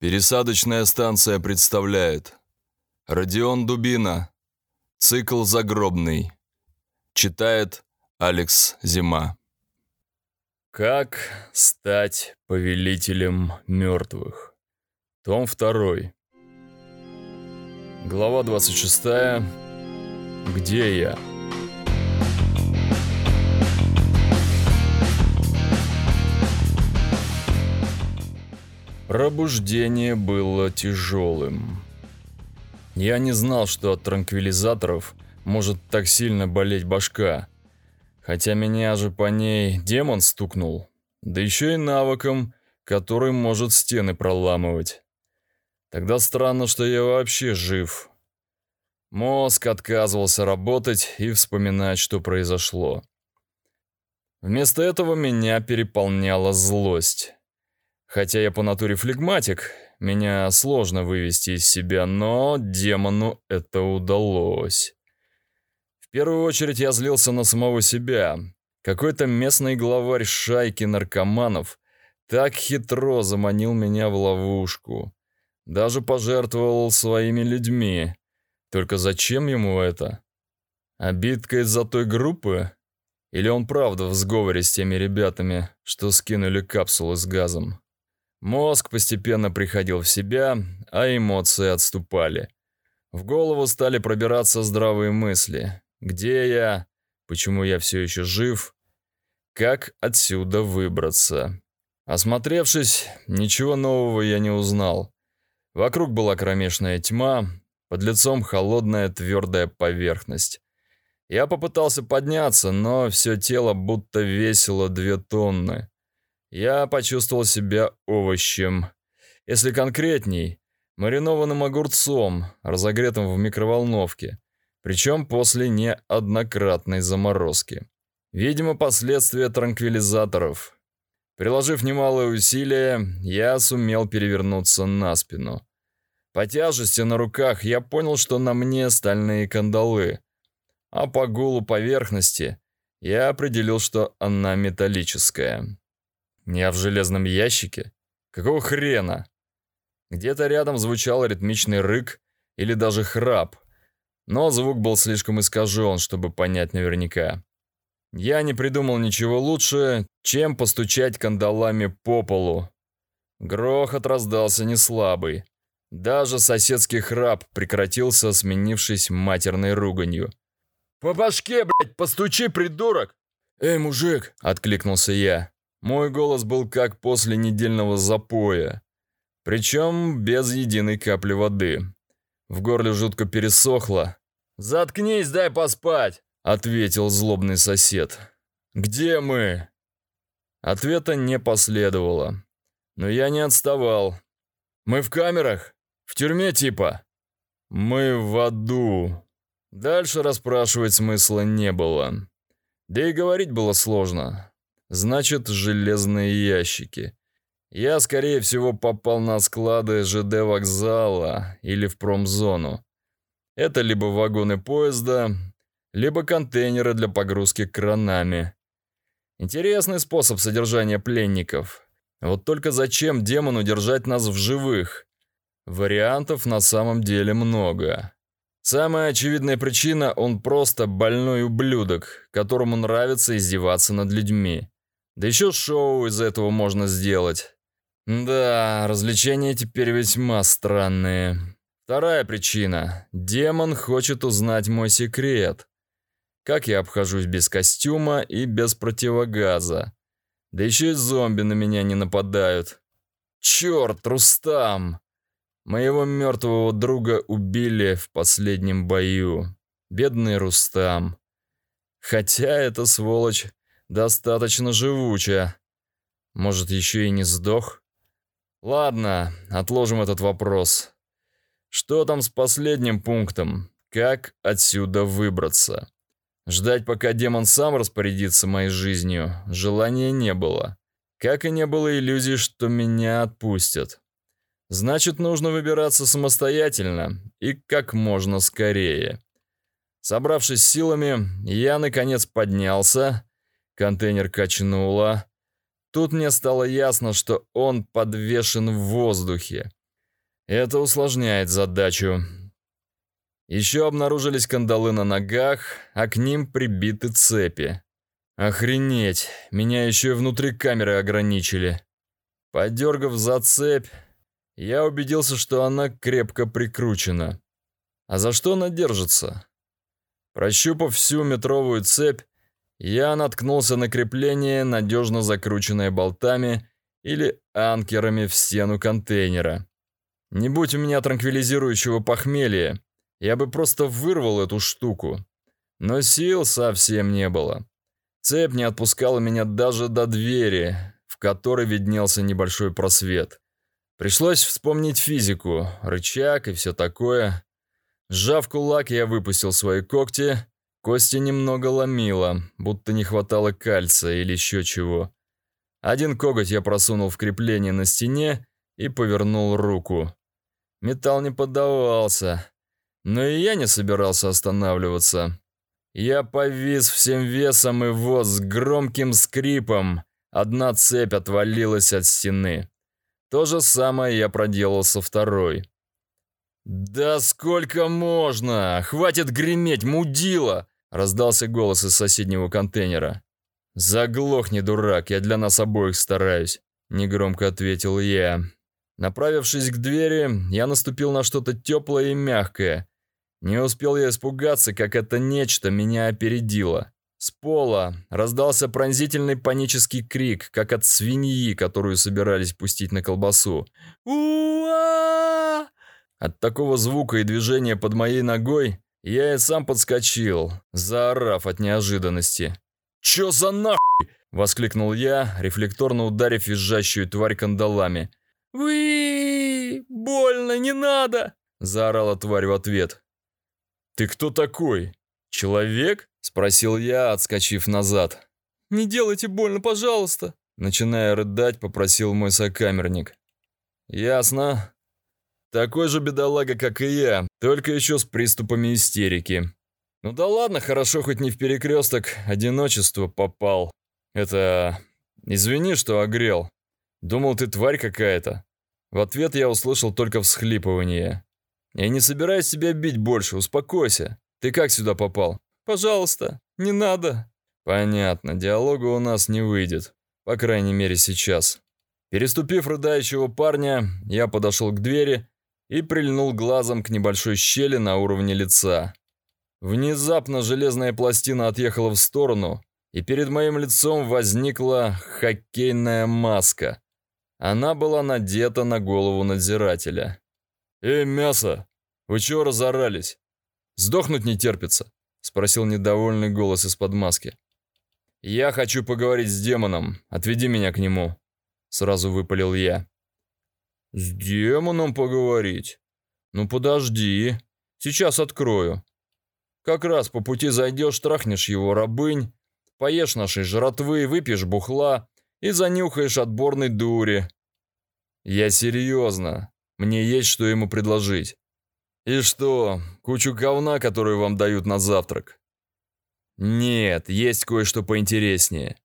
Пересадочная станция представляет Родион Дубина. Цикл загробный. Читает Алекс Зима. Как стать повелителем мертвых? Том 2 Глава 26 Где я? Пробуждение было тяжелым. Я не знал, что от транквилизаторов может так сильно болеть башка. Хотя меня же по ней демон стукнул. Да еще и навыком, который может стены проламывать. Тогда странно, что я вообще жив. Мозг отказывался работать и вспоминать, что произошло. Вместо этого меня переполняла злость. Хотя я по натуре флегматик, меня сложно вывести из себя, но демону это удалось. В первую очередь я злился на самого себя. Какой-то местный главарь шайки наркоманов так хитро заманил меня в ловушку. Даже пожертвовал своими людьми. Только зачем ему это? Обидка из-за той группы? Или он правда в сговоре с теми ребятами, что скинули капсулы с газом? Мозг постепенно приходил в себя, а эмоции отступали. В голову стали пробираться здравые мысли. Где я? Почему я все еще жив? Как отсюда выбраться? Осмотревшись, ничего нового я не узнал. Вокруг была кромешная тьма, под лицом холодная твердая поверхность. Я попытался подняться, но все тело будто весило две тонны. Я почувствовал себя овощем. Если конкретней, маринованным огурцом, разогретым в микроволновке, причем после неоднократной заморозки. Видимо, последствия транквилизаторов. Приложив немалое усилие, я сумел перевернуться на спину. По тяжести на руках я понял, что на мне стальные кандалы, а по гулу поверхности я определил, что она металлическая. Не в железном ящике? Какого хрена? Где-то рядом звучал ритмичный рык или даже храп, но звук был слишком искажен, чтобы понять наверняка. Я не придумал ничего лучше, чем постучать кандалами по полу. Грохот раздался неслабый. Даже соседский храп прекратился, сменившись матерной руганью. «По башке, блядь, постучи, придурок!» «Эй, мужик!» — откликнулся я. Мой голос был как после недельного запоя, причем без единой капли воды. В горле жутко пересохло. «Заткнись, дай поспать!» — ответил злобный сосед. «Где мы?» Ответа не последовало, но я не отставал. «Мы в камерах? В тюрьме типа?» «Мы в аду». Дальше расспрашивать смысла не было. Да и говорить было сложно. Значит, железные ящики. Я, скорее всего, попал на склады ЖД вокзала или в промзону. Это либо вагоны поезда, либо контейнеры для погрузки кранами. Интересный способ содержания пленников. Вот только зачем демону держать нас в живых? Вариантов на самом деле много. Самая очевидная причина – он просто больной ублюдок, которому нравится издеваться над людьми. Да еще шоу из этого можно сделать. Да, развлечения теперь весьма странные. Вторая причина. Демон хочет узнать мой секрет. Как я обхожусь без костюма и без противогаза. Да еще и зомби на меня не нападают. Черт, Рустам! Моего мертвого друга убили в последнем бою. Бедный Рустам. Хотя эта сволочь достаточно живучая. Может, еще и не сдох? Ладно, отложим этот вопрос. Что там с последним пунктом? Как отсюда выбраться? Ждать, пока демон сам распорядится моей жизнью, желания не было. Как и не было иллюзий, что меня отпустят. Значит, нужно выбираться самостоятельно и как можно скорее. Собравшись силами, я, наконец, поднялся Контейнер качнуло. Тут мне стало ясно, что он подвешен в воздухе. Это усложняет задачу. Еще обнаружились кандалы на ногах, а к ним прибиты цепи. Охренеть, меня еще и внутри камеры ограничили. Подергав за цепь, я убедился, что она крепко прикручена. А за что она держится? Прощупав всю метровую цепь, я наткнулся на крепление, надежно закрученное болтами или анкерами в стену контейнера. Не будь у меня транквилизирующего похмелья, я бы просто вырвал эту штуку. Но сил совсем не было. Цепь не отпускала меня даже до двери, в которой виднелся небольшой просвет. Пришлось вспомнить физику, рычаг и все такое. Сжав кулак, я выпустил свои когти. Кости немного ломило, будто не хватало кальция или еще чего. Один коготь я просунул в крепление на стене и повернул руку. Металл не поддавался, но и я не собирался останавливаться. Я повис всем весом, и вот с громким скрипом одна цепь отвалилась от стены. То же самое я проделал со второй. «Да сколько можно? Хватит греметь, мудила!» Раздался голос из соседнего контейнера. «Заглохни, дурак, я для нас обоих стараюсь», — негромко ответил я. Направившись к двери, я наступил на что-то теплое и мягкое. Не успел я испугаться, как это нечто меня опередило. С пола раздался пронзительный панический крик, как от свиньи, которую собирались пустить на колбасу. «Уа!» От такого звука и движения под моей ногой я и сам подскочил, заорав от неожиданности. «Чё за нахуй?» – воскликнул я, рефлекторно ударив визжащую тварь кандалами. «Вы! Больно, не надо!» – заорала тварь в ответ. «Ты кто такой? Человек?» – спросил я, отскочив назад. «Не делайте больно, пожалуйста!» Начиная рыдать, попросил мой сокамерник. «Ясно. Такой же бедолага, как и я, только еще с приступами истерики. Ну да ладно, хорошо, хоть не в перекресток, одиночество попал. Это... Извини, что огрел. Думал, ты тварь какая-то. В ответ я услышал только всхлипывание. Я не собираюсь тебя бить больше, успокойся. Ты как сюда попал? Пожалуйста, не надо. Понятно, диалога у нас не выйдет. По крайней мере, сейчас. Переступив рыдающего парня, я подошел к двери и прильнул глазом к небольшой щели на уровне лица. Внезапно железная пластина отъехала в сторону, и перед моим лицом возникла хоккейная маска. Она была надета на голову надзирателя. «Эй, мясо! Вы чего разорались? Сдохнуть не терпится?» — спросил недовольный голос из-под маски. «Я хочу поговорить с демоном. Отведи меня к нему», — сразу выпалил я. «С демоном поговорить? Ну подожди, сейчас открою. Как раз по пути зайдешь, трахнешь его рабынь, поешь нашей жратвы, выпьешь бухла и занюхаешь отборной дури. Я серьезно, мне есть что ему предложить. И что, кучу говна, которую вам дают на завтрак? Нет, есть кое-что поинтереснее.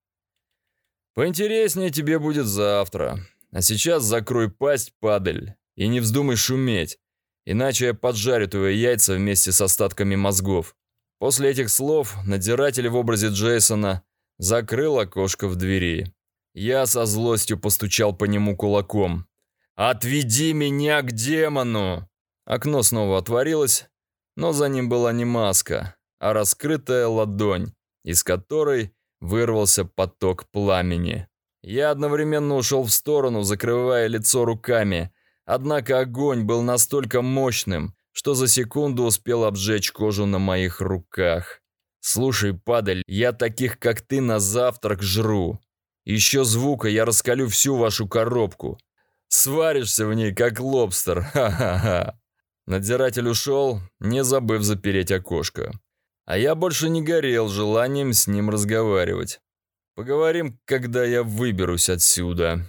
Поинтереснее тебе будет завтра. А сейчас закрой пасть, падаль, и не вздумай шуметь, иначе я поджарю твои яйца вместе с остатками мозгов. После этих слов надзиратель в образе Джейсона закрыл окошко в двери. Я со злостью постучал по нему кулаком. «Отведи меня к демону!» Окно снова отворилось, но за ним была не маска, а раскрытая ладонь, из которой вырвался поток пламени. Я одновременно ушел в сторону, закрывая лицо руками. Однако огонь был настолько мощным, что за секунду успел обжечь кожу на моих руках. «Слушай, падаль, я таких, как ты, на завтрак жру. Еще звука, я раскалю всю вашу коробку. Сваришься в ней, как лобстер, ха-ха-ха». Надзиратель ушел, не забыв запереть окошко. А я больше не горел желанием с ним разговаривать. Поговорим, когда я выберусь отсюда.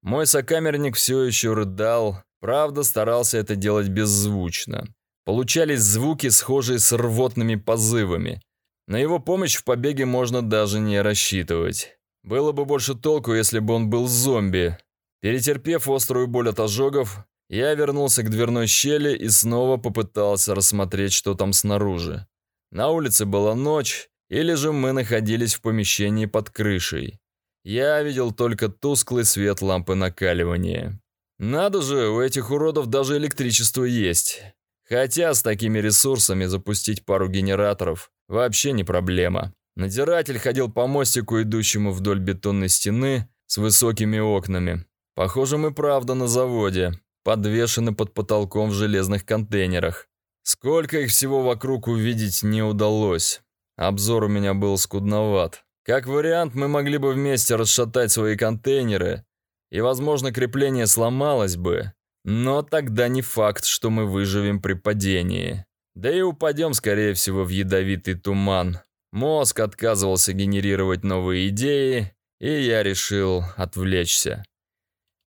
Мой сокамерник все еще рыдал, правда старался это делать беззвучно. Получались звуки, схожие с рвотными позывами. На его помощь в побеге можно даже не рассчитывать. Было бы больше толку, если бы он был зомби. Перетерпев острую боль от ожогов, Я вернулся к дверной щели и снова попытался рассмотреть, что там снаружи. На улице была ночь, или же мы находились в помещении под крышей. Я видел только тусклый свет лампы накаливания. Надо же, у этих уродов даже электричество есть. Хотя с такими ресурсами запустить пару генераторов вообще не проблема. Надзиратель ходил по мостику, идущему вдоль бетонной стены с высокими окнами. Похоже, мы правда на заводе, подвешены под потолком в железных контейнерах. Сколько их всего вокруг увидеть не удалось. Обзор у меня был скудноват. Как вариант, мы могли бы вместе расшатать свои контейнеры, и, возможно, крепление сломалось бы, но тогда не факт, что мы выживем при падении. Да и упадем, скорее всего, в ядовитый туман. Мозг отказывался генерировать новые идеи, и я решил отвлечься.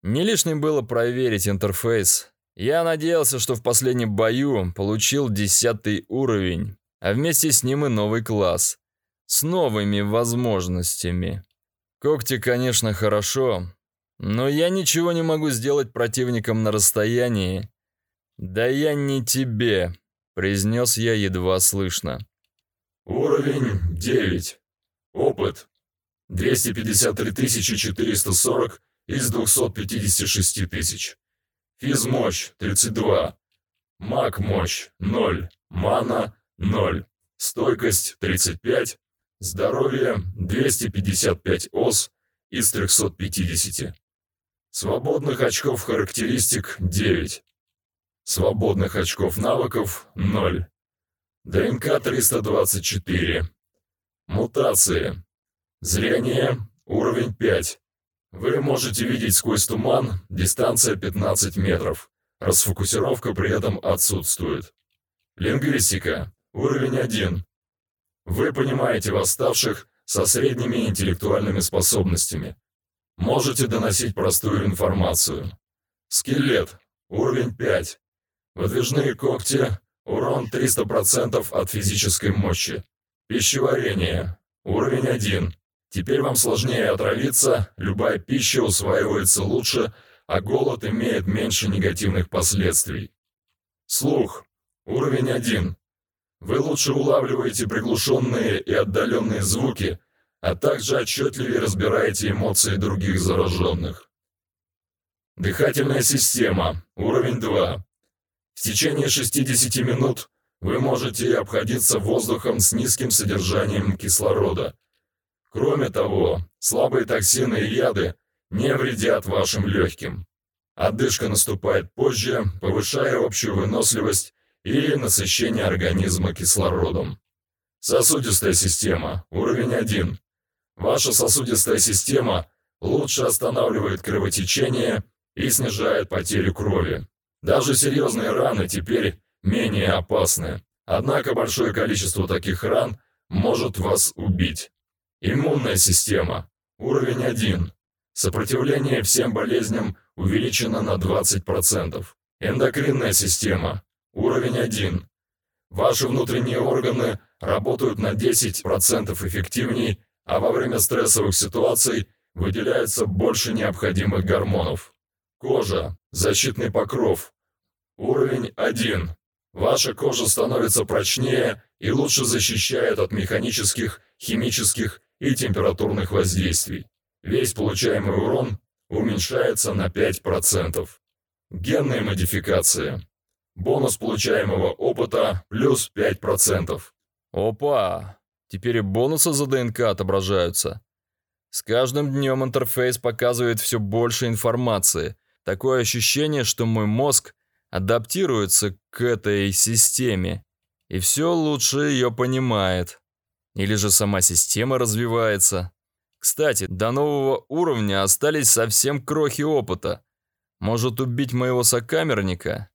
Не лишним было проверить интерфейс. Я надеялся, что в последнем бою получил десятый уровень, а вместе с ним и новый класс. С новыми возможностями. Когти, конечно, хорошо, но я ничего не могу сделать противником на расстоянии. Да я не тебе, произнес я едва слышно. Уровень 9. Опыт 253 440 из 256 тысяч. Физмощь 32. Маг мощь 0. Мана 0. Стойкость 35. Здоровье 255 ос из 350. Свободных очков характеристик 9. Свободных очков навыков 0. ДНК 324. Мутации. Зрение уровень 5. Вы можете видеть сквозь туман, дистанция 15 метров. Расфокусировка при этом отсутствует. Лингвистика. Уровень 1. Вы понимаете восставших со средними интеллектуальными способностями. Можете доносить простую информацию. Скелет. Уровень 5. Выдвижные когти. Урон 300% от физической мощи. Пищеварение. Уровень 1. Теперь вам сложнее отравиться, любая пища усваивается лучше, а голод имеет меньше негативных последствий. Слух. Уровень 1. Вы лучше улавливаете приглушенные и отдаленные звуки, а также отчетливее разбираете эмоции других зараженных. Дыхательная система. Уровень 2. В течение 60 минут вы можете обходиться воздухом с низким содержанием кислорода. Кроме того, слабые токсины и яды не вредят вашим легким. Отдышка наступает позже, повышая общую выносливость или насыщение организма кислородом. Сосудистая система. Уровень 1. Ваша сосудистая система лучше останавливает кровотечение и снижает потерю крови. Даже серьезные раны теперь менее опасны. Однако большое количество таких ран может вас убить. Иммунная система. Уровень 1. Сопротивление всем болезням увеличено на 20%. Эндокринная система. Уровень 1. Ваши внутренние органы работают на 10% эффективнее, а во время стрессовых ситуаций выделяется больше необходимых гормонов. Кожа. Защитный покров. Уровень 1. Ваша кожа становится прочнее и лучше защищает от механических, химических и температурных воздействий. Весь получаемый урон уменьшается на 5%. Генная модификация. Бонус получаемого опыта плюс 5%. Опа! Теперь и бонусы за ДНК отображаются. С каждым днем интерфейс показывает все больше информации. Такое ощущение, что мой мозг адаптируется к этой системе и все лучше ее понимает. Или же сама система развивается. Кстати, до нового уровня остались совсем крохи опыта. Может убить моего сокамерника?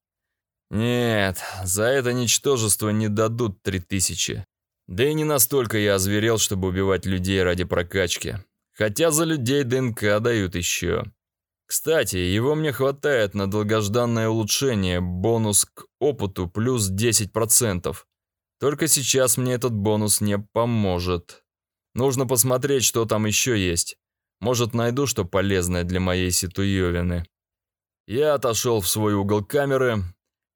Нет, за это ничтожество не дадут три тысячи. Да и не настолько я озверел, чтобы убивать людей ради прокачки. Хотя за людей ДНК дают еще. Кстати, его мне хватает на долгожданное улучшение, бонус к опыту плюс 10%. Только сейчас мне этот бонус не поможет. Нужно посмотреть, что там еще есть. Может, найду что полезное для моей ситуевины. Я отошел в свой угол камеры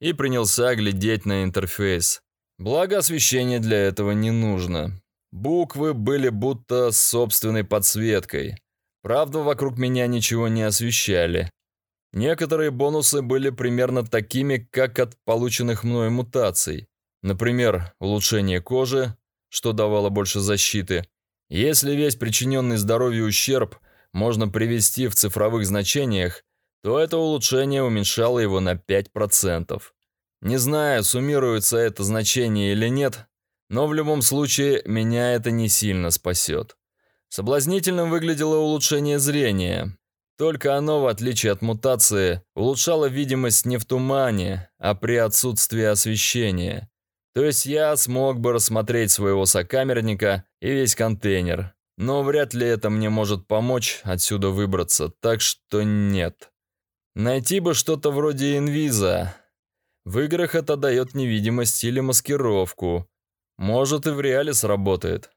и принялся глядеть на интерфейс. Благо освещения для этого не нужно. Буквы были будто собственной подсветкой. Правда, вокруг меня ничего не освещали. Некоторые бонусы были примерно такими, как от полученных мной мутаций. Например, улучшение кожи, что давало больше защиты. Если весь причиненный здоровью ущерб можно привести в цифровых значениях, то это улучшение уменьшало его на 5%. Не знаю, суммируется это значение или нет, но в любом случае меня это не сильно спасет. Соблазнительным выглядело улучшение зрения. Только оно, в отличие от мутации, улучшало видимость не в тумане, а при отсутствии освещения. То есть я смог бы рассмотреть своего сокамерника и весь контейнер. Но вряд ли это мне может помочь отсюда выбраться, так что нет. Найти бы что-то вроде инвиза. В играх это дает невидимость или маскировку. Может и в реале сработает.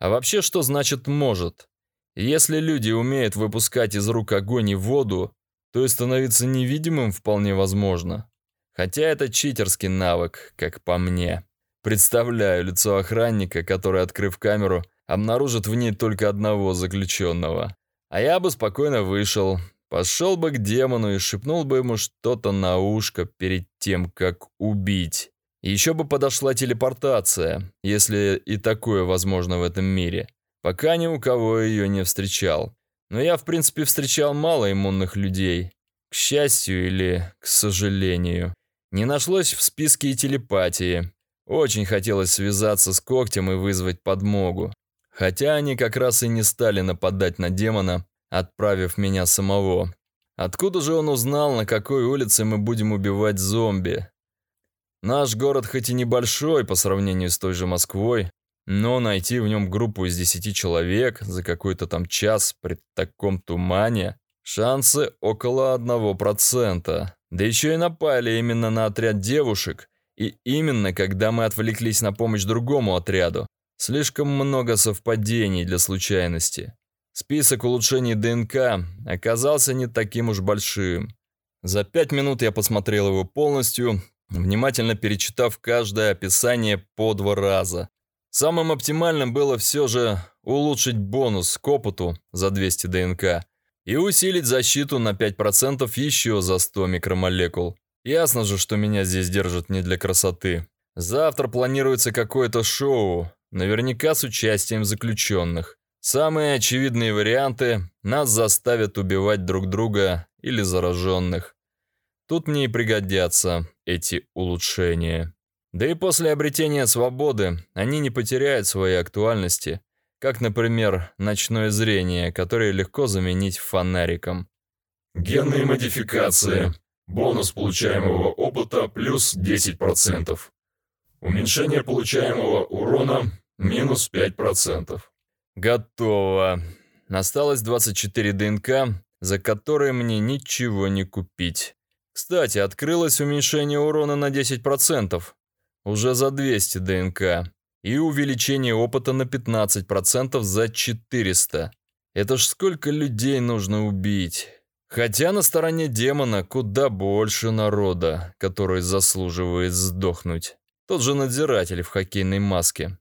А вообще что значит «может»? Если люди умеют выпускать из рук огонь и воду, то и становиться невидимым вполне возможно. Хотя это читерский навык, как по мне. Представляю лицо охранника, который, открыв камеру, обнаружит в ней только одного заключенного. А я бы спокойно вышел, пошел бы к демону и шепнул бы ему что-то на ушко перед тем, как убить. Еще бы подошла телепортация, если и такое возможно в этом мире. Пока ни у кого ее не встречал. Но я, в принципе, встречал мало иммунных людей. К счастью или к сожалению. Не нашлось в списке и телепатии. Очень хотелось связаться с когтем и вызвать подмогу. Хотя они как раз и не стали нападать на демона, отправив меня самого. Откуда же он узнал, на какой улице мы будем убивать зомби? Наш город хоть и небольшой по сравнению с той же Москвой, но найти в нем группу из десяти человек за какой-то там час при таком тумане шансы около одного процента. Да еще и напали именно на отряд девушек, и именно когда мы отвлеклись на помощь другому отряду. Слишком много совпадений для случайности. Список улучшений ДНК оказался не таким уж большим. За пять минут я посмотрел его полностью, внимательно перечитав каждое описание по два раза. Самым оптимальным было все же улучшить бонус к опыту за 200 ДНК и усилить защиту на 5% еще за 100 микромолекул. Ясно же, что меня здесь держат не для красоты. Завтра планируется какое-то шоу, наверняка с участием заключенных. Самые очевидные варианты – нас заставят убивать друг друга или зараженных. Тут мне и пригодятся эти улучшения. Да и после обретения свободы они не потеряют своей актуальности, как, например, ночное зрение, которое легко заменить фонариком. Генные модификации. Бонус получаемого опыта плюс 10%. Уменьшение получаемого урона минус 5%. Готово. Осталось 24 ДНК, за которые мне ничего не купить. Кстати, открылось уменьшение урона на 10%, уже за 200 ДНК, и увеличение опыта на 15% за 400. Это ж сколько людей нужно убить. Хотя на стороне демона куда больше народа, который заслуживает сдохнуть. Тот же надзиратель в хоккейной маске.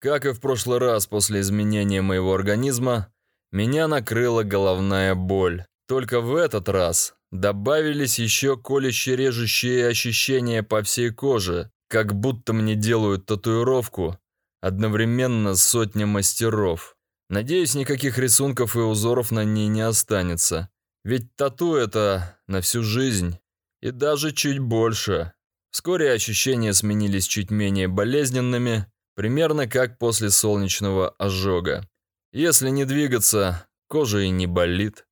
Как и в прошлый раз после изменения моего организма, меня накрыла головная боль. Только в этот раз Добавились еще колюще-режущие ощущения по всей коже, как будто мне делают татуировку, одновременно сотня мастеров. Надеюсь, никаких рисунков и узоров на ней не останется. Ведь тату это на всю жизнь. И даже чуть больше. Вскоре ощущения сменились чуть менее болезненными, примерно как после солнечного ожога. Если не двигаться, кожа и не болит.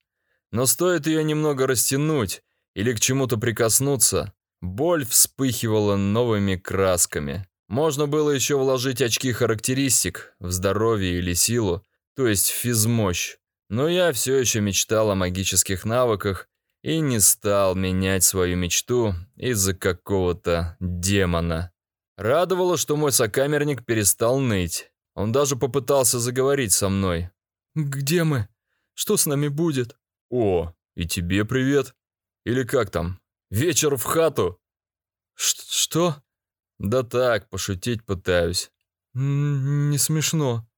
Но стоит ее немного растянуть или к чему-то прикоснуться, боль вспыхивала новыми красками. Можно было еще вложить очки характеристик в здоровье или силу, то есть физмощь. Но я все еще мечтал о магических навыках и не стал менять свою мечту из-за какого-то демона. Радовало, что мой сокамерник перестал ныть. Он даже попытался заговорить со мной. «Где мы? Что с нами будет?» «О, и тебе привет!» Или как там? Вечер в хату?» Ш «Что?» «Да так, пошутить пытаюсь». «Не смешно».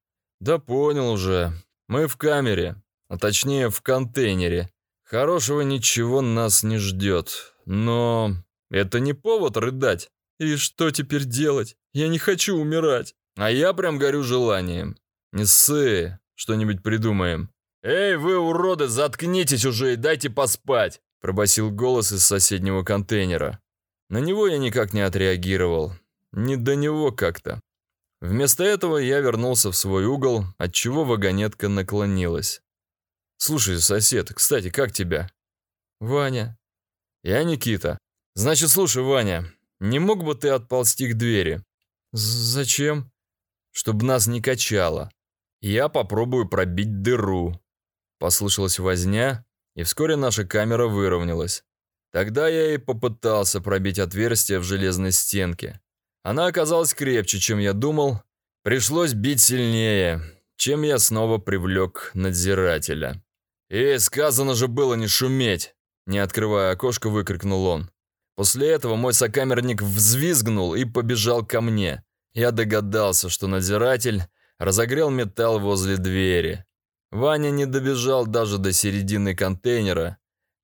«Да понял уже. Мы в камере, а точнее в контейнере. Хорошего ничего нас не ждет, но это не повод рыдать. И что теперь делать? Я не хочу умирать. А я прям горю желанием. Не ссы, что-нибудь придумаем. «Эй, вы, уроды, заткнитесь уже и дайте поспать!» Пробасил голос из соседнего контейнера. На него я никак не отреагировал. Не до него как-то. Вместо этого я вернулся в свой угол, отчего вагонетка наклонилась. «Слушай, сосед, кстати, как тебя?» «Ваня». «Я Никита. Значит, слушай, Ваня, не мог бы ты отползти к двери?» «Зачем?» «Чтобы нас не качало. Я попробую пробить дыру». Послышалась возня, и вскоре наша камера выровнялась. Тогда я и попытался пробить отверстие в железной стенке. Она оказалась крепче, чем я думал. Пришлось бить сильнее, чем я снова привлек надзирателя. «Эй, сказано же было не шуметь!» Не открывая окошко, выкрикнул он. После этого мой сокамерник взвизгнул и побежал ко мне. Я догадался, что надзиратель разогрел металл возле двери. Ваня не добежал даже до середины контейнера,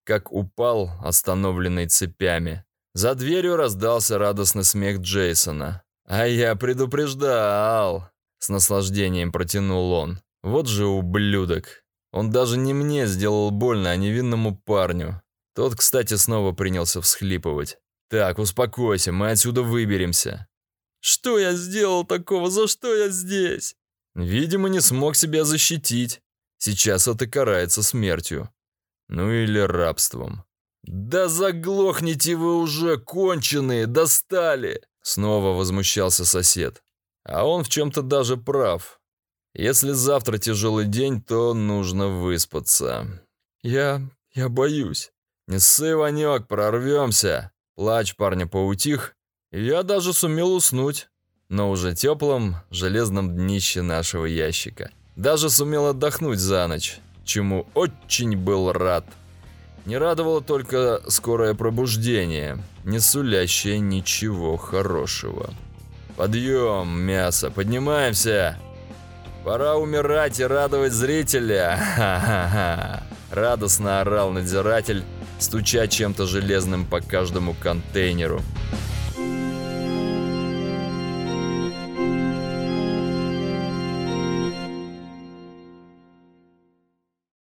как упал, остановленный цепями. За дверью раздался радостный смех Джейсона. «А я предупреждал!» С наслаждением протянул он. «Вот же ублюдок!» Он даже не мне сделал больно, а невинному парню. Тот, кстати, снова принялся всхлипывать. «Так, успокойся, мы отсюда выберемся». «Что я сделал такого? За что я здесь?» «Видимо, не смог себя защитить. Сейчас это карается смертью. Ну или рабством». «Да заглохните вы уже, конченые, достали!» Снова возмущался сосед. А он в чем-то даже прав. Если завтра тяжелый день, то нужно выспаться. Я... я боюсь. Не ссы, Ванек, прорвемся. Плач парня поутих, и я даже сумел уснуть. Но уже теплом, железном днище нашего ящика. Даже сумел отдохнуть за ночь, чему очень был рад. Не радовало только скорое пробуждение, не сулящее ничего хорошего. «Подъем, мясо, поднимаемся!» Пора умирать и радовать зрителя. Ха-ха-ха. Радостно орал надзиратель, стуча чем-то железным по каждому контейнеру.